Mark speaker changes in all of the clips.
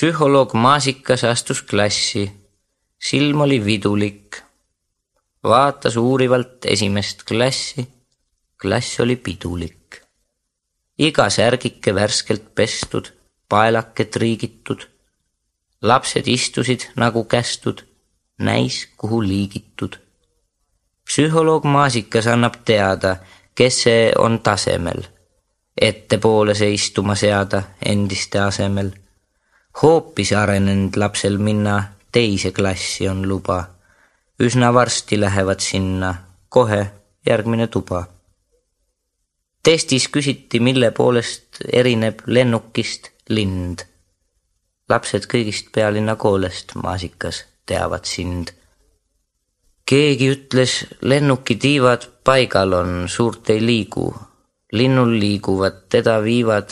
Speaker 1: psühholoog Maasikas astus klassi, silm oli vidulik. vaatas uurivalt esimest klassi, klass oli pidulik. iga särgike värskelt pestud, paelake triigitud. lapsed istusid nagu kästud, näis kuhu liigitud. psühholoog Maasikas annab teada, kes see on tasemel, ettepoole see istuma seada endiste asemel hoopis arenenud lapsel minna teise klassi on luba. üsna varsti lähevad sinna, kohe järgmine tuba. testis küsiti, mille poolest erineb lennukist lind. lapsed kõigist pealinna koolest, maasikas, teavad sind. keegi ütles, lennuki tiivad paigal on, suurt ei liigu. linnul liiguvad, teda viivad.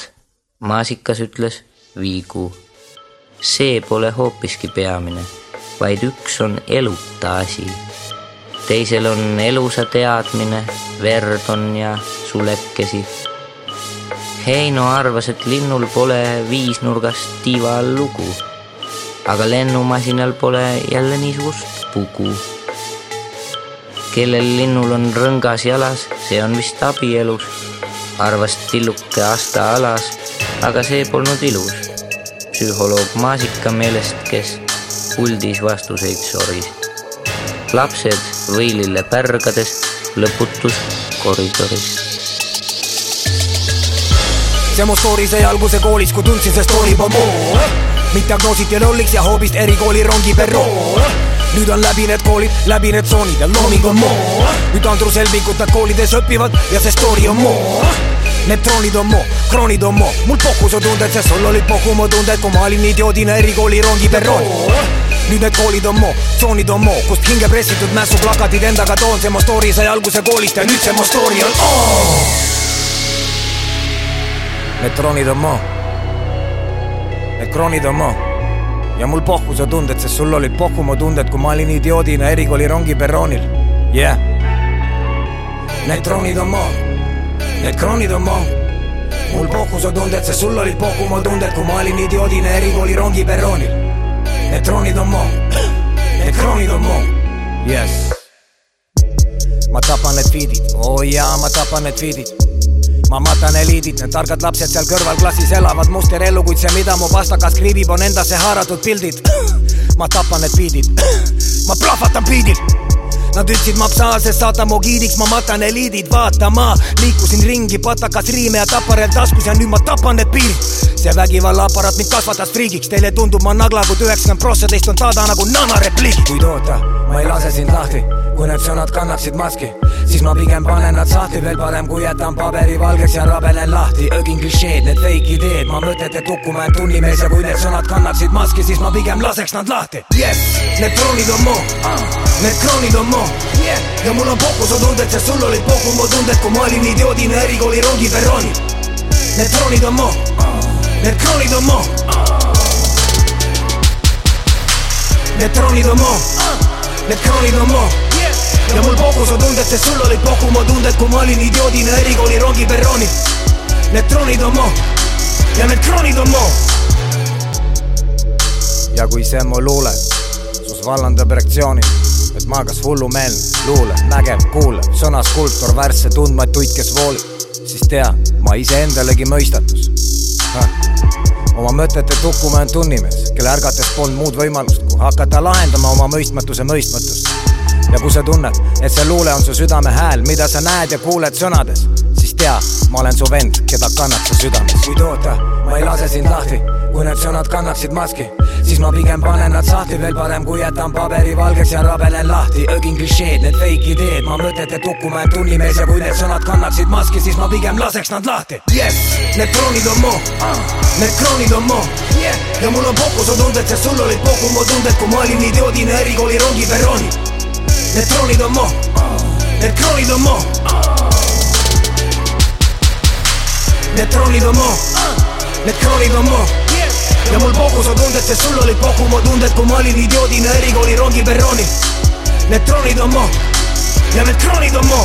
Speaker 1: maasikas ütles, viigu see pole hoopiski peamine, vaid üks on eluta asi. teisel on elusa teadmine, verd on ja sulekesi. Heino arvas, et linnul pole viisnurgast tiiva all lugu, aga lennumasinal pole jälle niisugust pugu. kellel linnul on rõngas jalas, see on vist abielus, arvas tilluke asta alas, aga see polnud ilus psühholoog Maasika meelest, kes puldis vastuseid soris. lapsed võilile pärgades lõputus koridoris.
Speaker 2: see mu story sai alguse koolis, kui tundsin see story pomoo. mind diagnoositi lolliks ja hoobist erikooli rongiperroo nüüd on läbi need koolid, läbi need tsoonid ja looming on moo. nüüd Andrus Helvingut nad koolides õpivad ja see story on moo Need troonid on mu, kroonid on mu, mul pohkuse tunded, sest sul olid pohhumu tunded, kui ma olin idioodina erikooli rongi perroon. Nüüd need koolid on mu, tsoonid on mu, kust hinge pressitud mässuplakatid endaga toon, see mu story sai alguse koolist ja nüüd see mu story on oh! Need troonid on mu, need kroonid on mu. Ja mul pohkuse tunded, sest sul olid pohhumu tunded, kui ma olin idioodina erikooli rongi perroonil, jah yeah.. Need troonid on mu Need kroonid on maa mul pohkuse tunded, sest sul olid pohkuma tunded, kui ma olin idioodina erikooli rongi perroonil. Troonid on maa, need kroonid on maa, jess. ma tapan need feed'id, oo oh jaa, ma tapan need feed'id. Ma matan eliidid, need targad lapsed seal kõrval klassis elavad musterellu, kuid see, mida mu pastakas kriibib, on endasse haaratud pildid. ma tapan need beat'id, ma plahvatan beat'il Nad ütlesid ma psaalses saata mu giidiks, ma matan eliidid vaatama liikusin ringi, patakas riime ja taparel taskus ja nüüd ma tapan need piirid see vägivallaaparaat mind kasvatas friigiks, teile tundub ma nagla, kuid üheksakümmend prossa teist on taada nagu nanarepliigid. kuid oota, ma ei lase sind lahti, kui need sõnad kannaksid maski, siis ma pigem panen nad sahtli, veel parem kui jätan paberi valgeks ja rabelen lahti. ögin klišeed, need fake ideed, ma mõtete tukkuma end tunnimees ja kui need sõnad kannaksid maski, siis ma pigem laseks nad lahti. jess, need troonid on mu, need kroonid on mu yeah. ja mul on pohkuse tunded, sest sul olid pohkumu tunded, kui ma olin idioodina erikooli rongi perroonil. Need troonid on mu, need kroonid on mu. Need troonid on mu, need kroonid on mu ja mul pohkuse tunded, sest sul olid pohkumu tunded, kui ma olin idioodina erikooli rongi perroonil. Need troonid on mu ja need kroonid on mu. ja kui see mu luule sus vallandab reaktsiooni ma kas hullumeelne, luulev, nägev, kuulav, sõnaskulptor, värsse tundmatuid, kes voolib, siis tea, ma iseendalegi mõistatus. oma mõtete dokument tunnimees, kelle ärgates polnud muud võimalust, kui hakata lahendama oma mõistmatuse mõistmatust. ja kui sa tunned, et see luule on su südame hääl, mida sa näed ja kuuled sõnades, tea, ma olen su vend, keda kannad sa südames. kuid oota, ma ei lase sind lahti, kui need sõnad kannaksid maski siis ma pigem panen nad sahtli veel parem, kui jätan paberi valgeks ja rabelen lahti. ögin klišeed, need fake ideed, ma mõtete tukkuma, et tunnimees ja kui need sõnad kannaksid maski, siis ma pigem laseks nad lahti. jess, need kroonid on mu, need kroonid on mu ja mul on pohkuse tunded, sest sul olid pohkumu tunded, kui ma olin idioodina erikooli rongi perroonil. Need kroonid on mu, need kroonid on mu. Need kroonid on mu, need kroonid on mu ja mul pohkus on tunded, sest sul olid pohkumu tunded, kui ma olin idioodina erikooli rongi perroonil. Need troonid on mu ja need kroonid on mu